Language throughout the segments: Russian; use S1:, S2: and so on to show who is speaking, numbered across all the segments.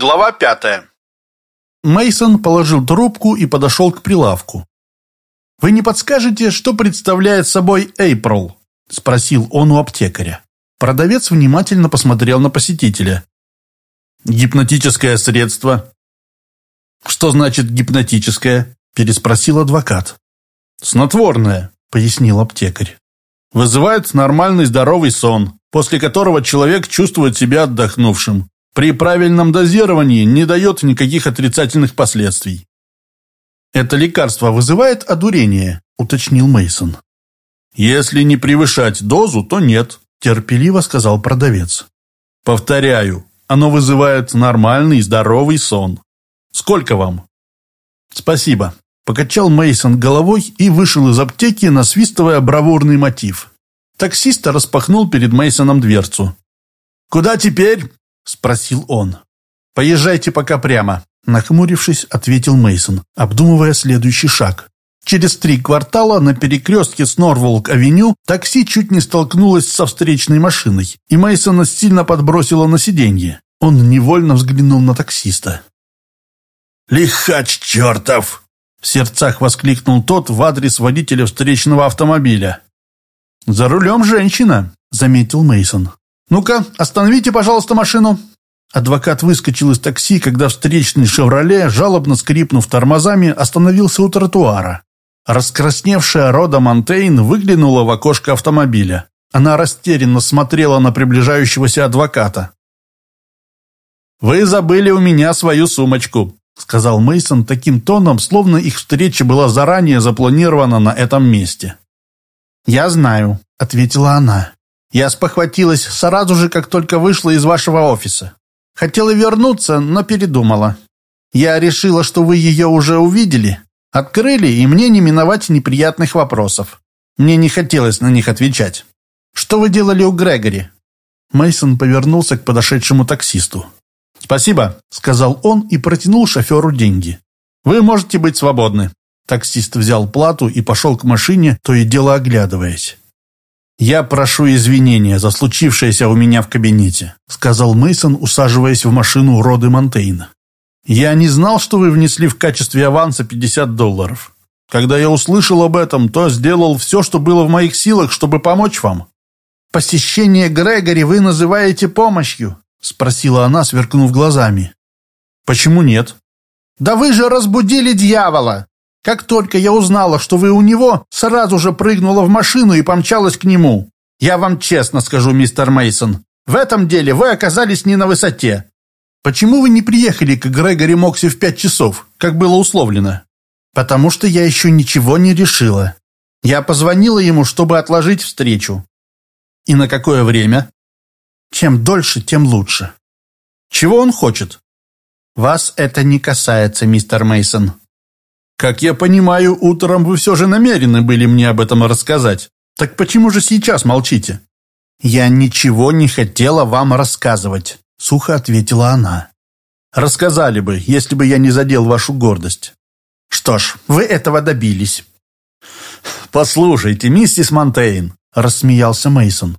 S1: Глава пятая.
S2: Мейсон положил трубку и подошел к прилавку. «Вы не подскажете, что представляет собой Эйприл?» – спросил он у аптекаря. Продавец внимательно посмотрел на посетителя. «Гипнотическое средство». «Что значит гипнотическое?» – переспросил адвокат. «Снотворное», – пояснил аптекарь. «Вызывает нормальный здоровый сон, после которого человек чувствует себя отдохнувшим. При правильном дозировании не дает никаких отрицательных последствий. «Это лекарство вызывает одурение», – уточнил Мейсон. «Если не превышать дозу, то нет», – терпеливо сказал продавец. «Повторяю, оно вызывает нормальный здоровый сон. Сколько вам?» «Спасибо», – покачал Мейсон головой и вышел из аптеки, насвистывая бравурный мотив. Таксист распахнул перед Мейсоном дверцу. «Куда теперь?» – спросил он. «Поезжайте пока прямо», – нахмурившись, ответил Мейсон, обдумывая следующий шаг. Через три квартала на перекрестке с Норволк-авеню такси чуть не столкнулось со встречной машиной, и Мейсона сильно подбросило на сиденье. Он невольно взглянул на таксиста. «Лихач чертов!» – в сердцах воскликнул тот в адрес водителя встречного автомобиля. «За рулем женщина», – заметил Мейсон. «Ну-ка, остановите, пожалуйста, машину». Адвокат выскочил из такси, когда встречный «Шевроле», жалобно скрипнув тормозами, остановился у тротуара. Раскрасневшая Рода Монтейн выглянула в окошко автомобиля. Она растерянно смотрела на приближающегося адвоката. «Вы забыли у меня свою сумочку», — сказал Мейсон таким тоном, словно их встреча была заранее запланирована на этом месте. «Я знаю», — ответила она. Я спохватилась сразу же, как только вышла из вашего офиса. Хотела вернуться, но передумала. Я решила, что вы ее уже увидели, открыли, и мне не миновать неприятных вопросов. Мне не хотелось на них отвечать. Что вы делали у Грегори? Мейсон повернулся к подошедшему таксисту. «Спасибо», — сказал он и протянул шоферу деньги. «Вы можете быть свободны». Таксист взял плату и пошел к машине, то и дело оглядываясь. «Я прошу извинения за случившееся у меня в кабинете», сказал Мейсон, усаживаясь в машину Роды Монтейна. «Я не знал, что вы внесли в качестве аванса 50 долларов. Когда я услышал об этом, то сделал все, что было в моих силах, чтобы помочь вам». «Посещение Грегори вы называете помощью?» спросила она, сверкнув глазами. «Почему нет?» «Да вы же разбудили дьявола!» Как только я узнала, что вы у него, сразу же прыгнула в машину и помчалась к нему. Я вам честно скажу, мистер Мейсон, в этом деле вы оказались не на высоте. Почему вы не приехали к Грегори Мокси в пять часов, как было условлено? Потому что я еще ничего не решила. Я позвонила ему, чтобы отложить встречу. И на какое время? Чем дольше, тем лучше. Чего он хочет? Вас это не касается, мистер Мейсон. Как я понимаю, утром вы все же намерены были мне об этом рассказать. Так почему же сейчас молчите? Я ничего не хотела вам рассказывать, сухо ответила она. Рассказали бы, если бы я не задел вашу гордость. Что ж, вы этого добились. Послушайте, миссис Монтейн, рассмеялся Мейсон.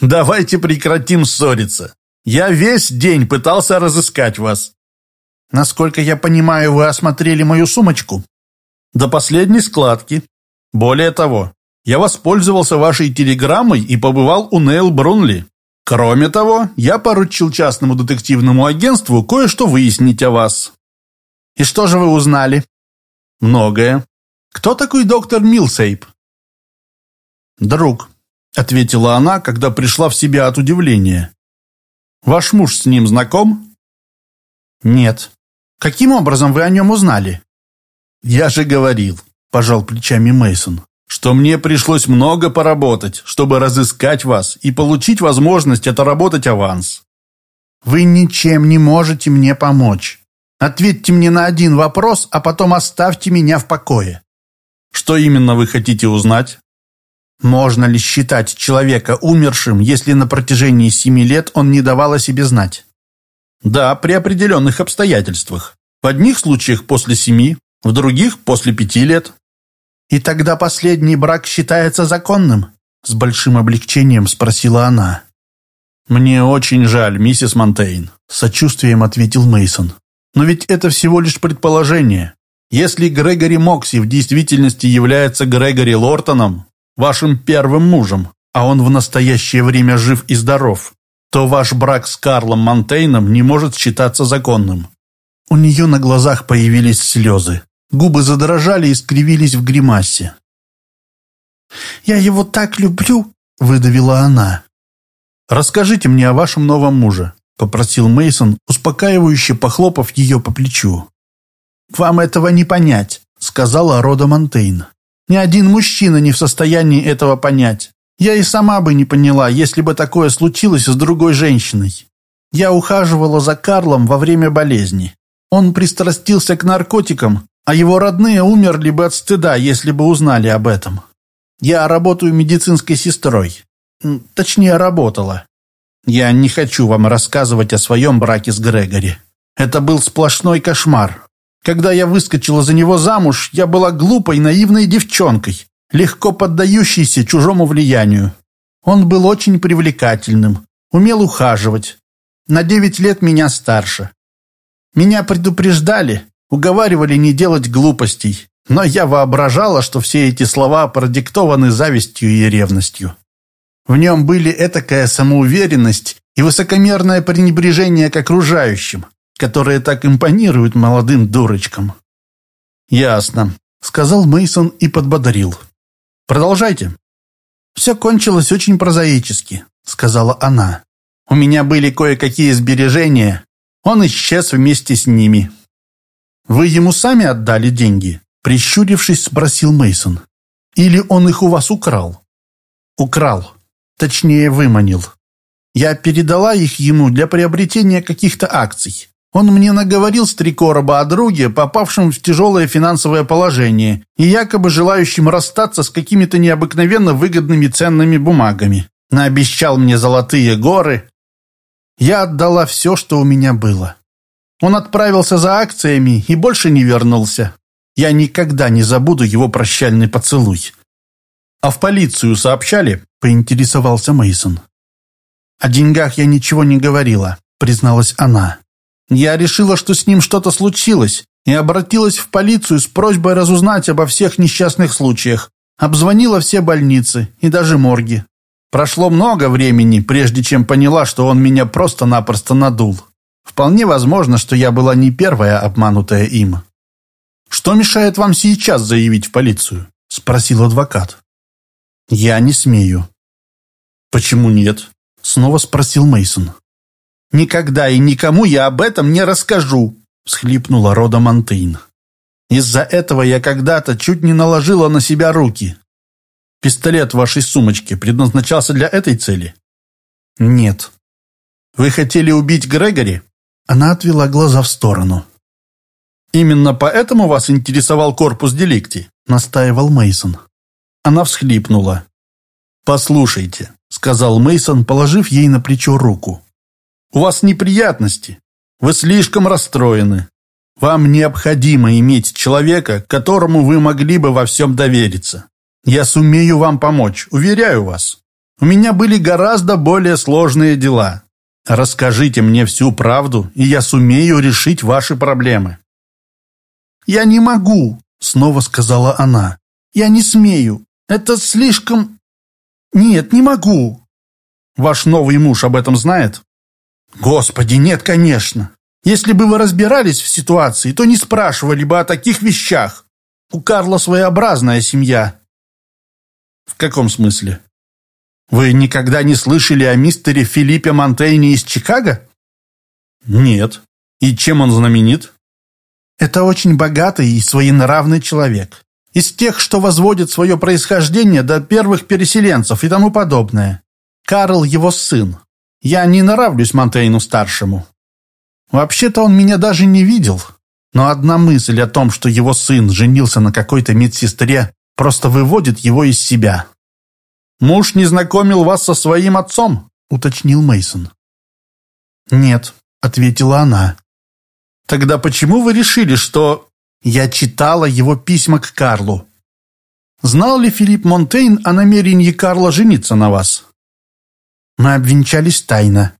S2: Давайте прекратим ссориться. Я весь день пытался разыскать вас. Насколько я понимаю, вы осмотрели мою сумочку? До последней складки. Более того, я воспользовался вашей телеграммой и побывал у Нейл Брунли. Кроме того, я поручил частному детективному агентству кое-что выяснить о вас. И что же вы узнали? Многое. Кто такой доктор Милсейп? Друг, ответила она, когда пришла в себя от удивления. Ваш муж с ним знаком? Нет. Каким образом вы о нем узнали? «Я же говорил», – пожал плечами Мейсон, «что мне пришлось много поработать, чтобы разыскать вас и получить возможность отработать аванс». «Вы ничем не можете мне помочь. Ответьте мне на один вопрос, а потом оставьте меня в покое». «Что именно вы хотите узнать?» Можно ли считать человека умершим, если на протяжении семи лет он не давал о себе знать? Да, при определенных обстоятельствах. В одних случаях после семи, в других – после пяти лет. «И тогда последний брак считается законным?» – с большим облегчением спросила она. Мне очень жаль, миссис Монтейн, с сочувствием ответил Мейсон. Но ведь это всего лишь предположение. Если Грегори Мокси в действительности является Грегори Лортоном, вашим первым мужем, а он в настоящее время жив и здоров, то ваш брак с Карлом Монтейном не может считаться законным. У нее на глазах появились слезы. Губы задрожали и скривились в гримасе.
S1: «Я его так люблю!» — выдавила она.
S2: «Расскажите мне о вашем новом муже», — попросил Мейсон, успокаивающе похлопав ее по плечу.
S1: «Вам этого не понять», — сказала Рода Монтейн. «Ни один мужчина не в состоянии этого понять. Я и сама бы не поняла, если бы такое случилось с другой женщиной. Я ухаживала за Карлом во время болезни. Он пристрастился к наркотикам, а его родные умерли бы от стыда, если бы узнали об этом. Я работаю медицинской сестрой. Точнее, работала. Я не хочу вам рассказывать о своем браке с Грегори. Это был сплошной кошмар. Когда я выскочила за него замуж, я была глупой, наивной девчонкой, легко поддающейся чужому влиянию. Он был очень привлекательным, умел ухаживать. На девять лет меня старше. Меня предупреждали, уговаривали не делать глупостей, но я воображала, что все эти слова продиктованы завистью и ревностью. В нем были этакая самоуверенность и высокомерное пренебрежение к окружающим, которые так импонируют молодым дурочкам.
S2: «Ясно», — сказал Мейсон и подбодрил. «Продолжайте».
S1: «Все кончилось очень прозаически», — сказала она. «У меня были кое-какие сбережения. Он исчез вместе с ними».
S2: «Вы ему сами отдали деньги?» Прищурившись, спросил Мейсон. «Или он их у вас украл?»
S1: «Украл. Точнее, выманил. Я передала их ему для приобретения каких-то акций. Он мне наговорил с три короба о друге, попавшем в тяжелое финансовое положение и якобы желающем расстаться с какими-то необыкновенно выгодными ценными бумагами. Наобещал мне золотые горы. Я отдала все, что у меня было. Он отправился за акциями и больше не вернулся. Я никогда не забуду его прощальный поцелуй.
S2: «А в полицию сообщали?» – поинтересовался Мейсон.
S1: «О деньгах я ничего не говорила», – призналась она. Я решила, что с ним что-то случилось, и обратилась в полицию с просьбой разузнать обо всех несчастных случаях. Обзвонила все больницы и даже морги. Прошло много времени, прежде чем поняла, что он меня просто-напросто надул. Вполне возможно, что я была не первая обманутая им.
S2: «Что мешает вам сейчас заявить в полицию?» – спросил адвокат.
S1: «Я не смею».
S2: «Почему нет?» – снова спросил Мейсон.
S1: «Никогда и никому я об этом не расскажу», — всхлипнула Рода Монтейн. «Из-за этого я когда-то чуть не наложила на себя руки».
S2: «Пистолет в вашей сумочке предназначался для этой цели?»
S1: «Нет».
S2: «Вы хотели убить Грегори?»
S1: Она отвела глаза в сторону.
S2: «Именно поэтому вас интересовал корпус деликти?» — настаивал Мейсон. Она всхлипнула. «Послушайте», — сказал Мейсон, положив ей на плечо руку. У вас неприятности. Вы слишком расстроены. Вам необходимо иметь человека, которому вы могли бы во всем довериться. Я сумею вам помочь, уверяю вас. У меня были гораздо более сложные дела. Расскажите мне всю правду, и я сумею решить ваши проблемы».
S1: «Я не могу», — снова сказала она. «Я не смею. Это слишком... Нет, не могу».
S2: «Ваш новый муж об этом знает?»
S1: Господи, нет, конечно. Если бы вы разбирались в ситуации, то не спрашивали бы о таких вещах. У Карла своеобразная семья.
S2: В каком смысле? Вы никогда не слышали о мистере Филиппе Монтейне из Чикаго? Нет. И чем он знаменит?
S1: Это очень богатый и своенравный человек. Из тех, что возводят свое происхождение до первых переселенцев и тому подобное. Карл его сын. Я не нравлюсь Монтейну-старшему. Вообще-то он меня даже не видел. Но одна мысль о том, что его сын женился на какой-то медсестре, просто выводит его из себя.
S2: «Муж не знакомил вас со своим отцом?» — уточнил Мейсон.
S1: «Нет», — ответила она.
S2: «Тогда почему вы решили, что...»
S1: «Я читала его письма к Карлу». «Знал ли Филипп Монтейн о намерении Карла жениться на вас?» Мы обвенчались тайно.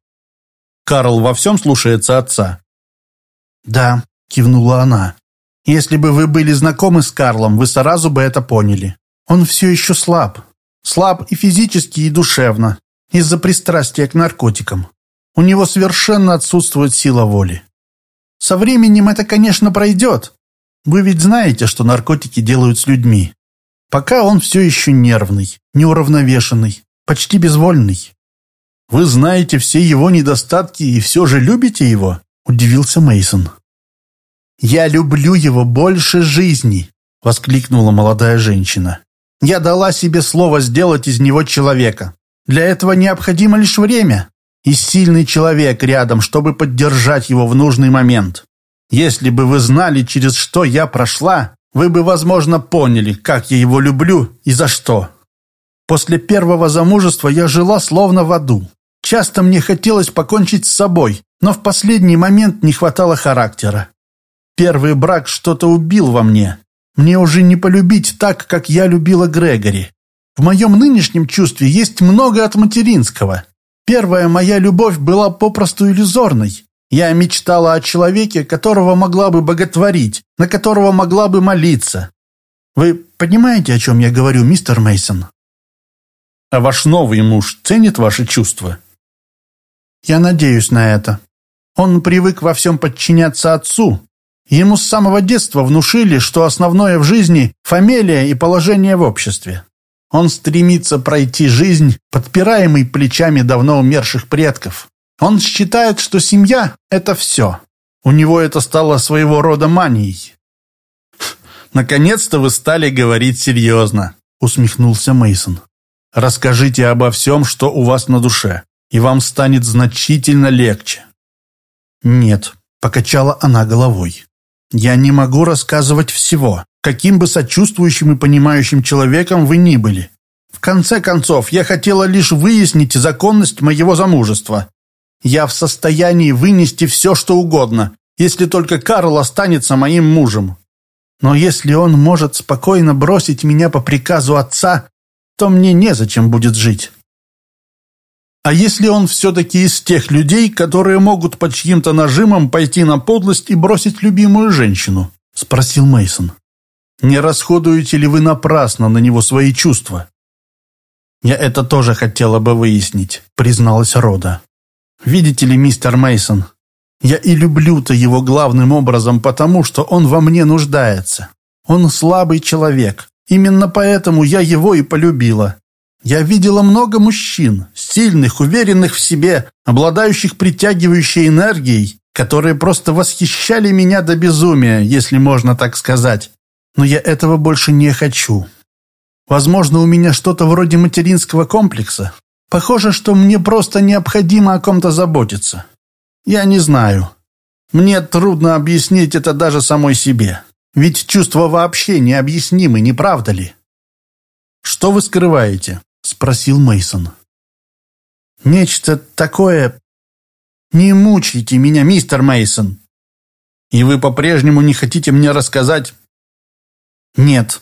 S2: Карл во всем слушается отца.
S1: Да, кивнула она. Если бы вы были знакомы с Карлом, вы сразу бы это поняли. Он все еще слаб. Слаб и физически, и душевно, из-за пристрастия к наркотикам. У него совершенно отсутствует сила воли. Со временем это, конечно, пройдет. Вы ведь знаете, что наркотики делают с людьми. Пока он все еще нервный, неуравновешенный, почти безвольный.
S2: Вы знаете все его недостатки и все же любите его? Удивился Мейсон.
S1: Я люблю его больше жизни, воскликнула молодая женщина. Я дала себе слово сделать из него человека. Для этого необходимо лишь время и сильный человек рядом, чтобы поддержать его в нужный момент. Если бы вы знали, через что я прошла, вы бы, возможно, поняли, как я его люблю и за что. После первого замужества я жила словно в аду. Часто мне хотелось покончить с собой, но в последний момент не хватало характера. Первый брак что-то убил во мне. Мне уже не полюбить так, как я любила Грегори. В моем нынешнем чувстве есть много от материнского. Первая моя любовь была попросту иллюзорной. Я мечтала о человеке, которого могла бы боготворить, на которого могла бы молиться. Вы понимаете, о чем я говорю, мистер Мейсон?
S2: А ваш новый муж ценит ваши чувства?
S1: Я надеюсь на это. Он привык во всем подчиняться отцу. Ему с самого детства внушили, что основное в жизни – фамилия и положение в обществе. Он стремится пройти жизнь, подпираемый плечами давно умерших предков. Он считает, что семья – это все. У него это стало своего рода манией.
S2: «Наконец-то вы стали говорить серьезно», – усмехнулся Мейсон. «Расскажите обо всем, что у вас на душе и вам станет значительно легче».
S1: «Нет», — покачала она головой. «Я не могу рассказывать всего, каким бы сочувствующим и понимающим человеком вы ни были. В конце концов, я хотела лишь выяснить законность моего замужества. Я в состоянии вынести все, что угодно, если только Карл останется моим мужем. Но если он может спокойно бросить меня по приказу отца, то мне незачем будет жить».
S2: А если он все-таки из тех людей, которые могут под чьим-то нажимом пойти на подлость и бросить любимую женщину? Спросил Мейсон. Не расходуете ли вы напрасно на него свои чувства?
S1: Я это тоже хотела бы выяснить, призналась Рода. Видите ли, мистер Мейсон, я и люблю-то его главным образом потому, что он во мне нуждается. Он слабый человек. Именно поэтому я его и полюбила. Я видела много мужчин, сильных, уверенных в себе, обладающих притягивающей энергией, которые просто восхищали меня до безумия, если можно так сказать. Но я этого больше не хочу. Возможно, у меня что-то вроде материнского комплекса. Похоже, что мне просто необходимо о ком-то заботиться. Я не знаю. Мне трудно объяснить это даже самой себе. Ведь чувства вообще необъяснимы, не правда ли?
S2: Что вы скрываете? — спросил Мейсон.
S1: «Нечто такое... Не мучайте меня, мистер Мейсон.
S2: И вы по-прежнему не хотите мне рассказать?»
S1: «Нет».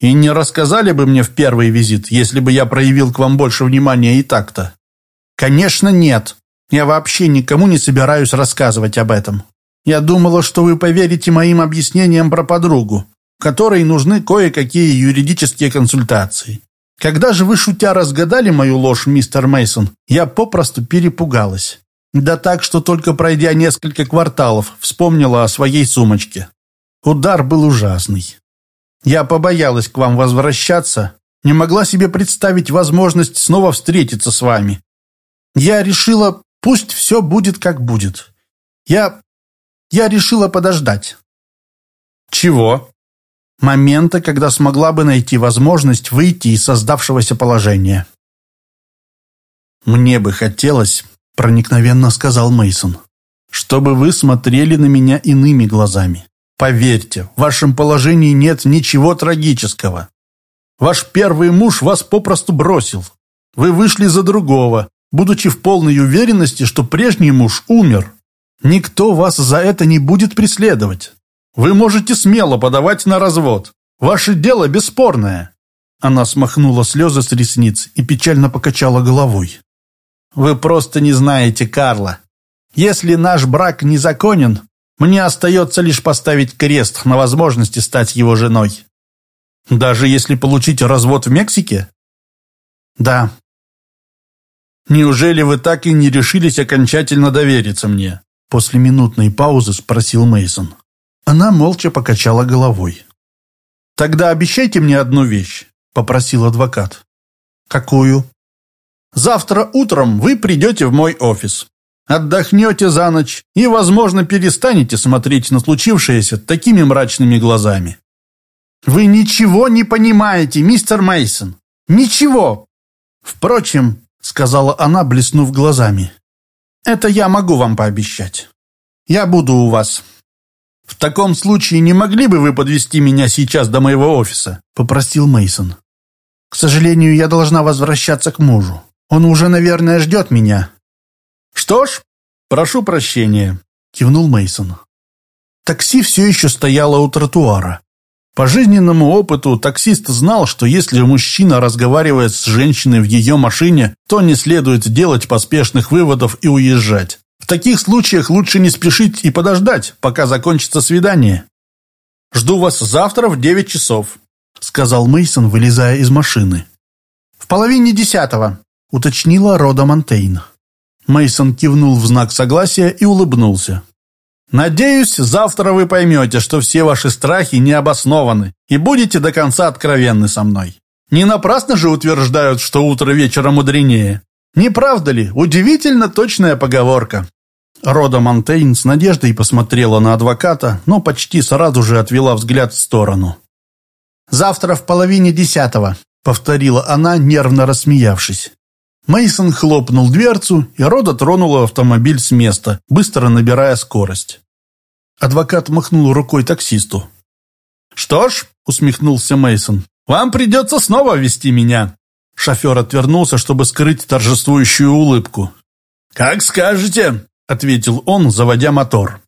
S2: «И не рассказали бы мне в первый визит, если бы я проявил к вам больше внимания и так-то?»
S1: «Конечно, нет. Я вообще никому не собираюсь рассказывать об этом. Я думала, что вы поверите моим объяснениям про подругу, которой нужны кое-какие юридические консультации. Когда же вы, шутя, разгадали мою ложь, мистер Мейсон, я попросту перепугалась. Да так, что только пройдя несколько кварталов, вспомнила о своей сумочке. Удар был ужасный. Я побоялась к вам возвращаться, не могла себе представить возможность снова встретиться с вами. Я решила, пусть все будет как будет. Я... я решила подождать.
S2: Чего?
S1: Момента, когда смогла бы найти возможность выйти из создавшегося положения.
S2: «Мне бы хотелось», — проникновенно сказал Мейсон, «чтобы вы смотрели на меня иными глазами. Поверьте, в вашем положении нет ничего трагического. Ваш первый муж вас попросту бросил. Вы вышли за другого, будучи в полной уверенности, что прежний муж умер. Никто вас за это не будет преследовать. Вы можете смело подавать на развод. Ваше дело бесспорное».
S1: Она смахнула слезы с ресниц и печально покачала головой. Вы просто не знаете Карла. Если наш брак незаконен, мне остается лишь поставить крест на возможности стать его женой.
S2: Даже если получить развод в Мексике?
S1: Да.
S2: Неужели вы так и не решились окончательно довериться мне?
S1: После минутной паузы спросил Мейсон. Она молча покачала головой.
S2: «Тогда обещайте мне одну вещь», — попросил адвокат.
S1: «Какую?»
S2: «Завтра утром вы придете в мой офис. Отдохнете за ночь и, возможно, перестанете смотреть на случившееся такими мрачными глазами».
S1: «Вы ничего не понимаете, мистер Мейсон. Ничего!» «Впрочем», — сказала она, блеснув глазами, — «это я могу вам пообещать. Я буду у вас».
S2: «В таком случае не могли бы вы подвести меня сейчас до моего офиса?»
S1: — попросил Мейсон. «К сожалению, я должна возвращаться к мужу. Он уже, наверное, ждет меня».
S2: «Что ж, прошу прощения», — кивнул Мейсон.
S1: Такси все еще стояло у тротуара.
S2: По жизненному опыту таксист знал, что если мужчина разговаривает с женщиной в ее машине, то не следует делать поспешных выводов и уезжать. Таких случаях лучше не спешить и подождать, пока закончится свидание. «Жду вас завтра в девять часов», — сказал Мейсон, вылезая из машины.
S1: «В половине десятого», — уточнила Рода Монтейн.
S2: Мейсон кивнул в знак согласия и улыбнулся. «Надеюсь, завтра вы поймете, что все ваши страхи не обоснованы и будете до конца откровенны со мной. Не напрасно же утверждают, что утро вечера мудренее. Не правда ли? Удивительно точная поговорка.
S1: Рода Монтейн с надеждой посмотрела на адвоката, но почти сразу же отвела взгляд в сторону. «Завтра в половине десятого», — повторила она, нервно рассмеявшись. Мейсон хлопнул дверцу, и Рода тронула автомобиль с места, быстро набирая скорость. Адвокат махнул рукой таксисту.
S2: «Что ж», — усмехнулся Мейсон, — «вам придется снова вести меня».
S1: Шофер отвернулся, чтобы скрыть торжествующую улыбку.
S2: «Как скажете», — ответил он, заводя мотор.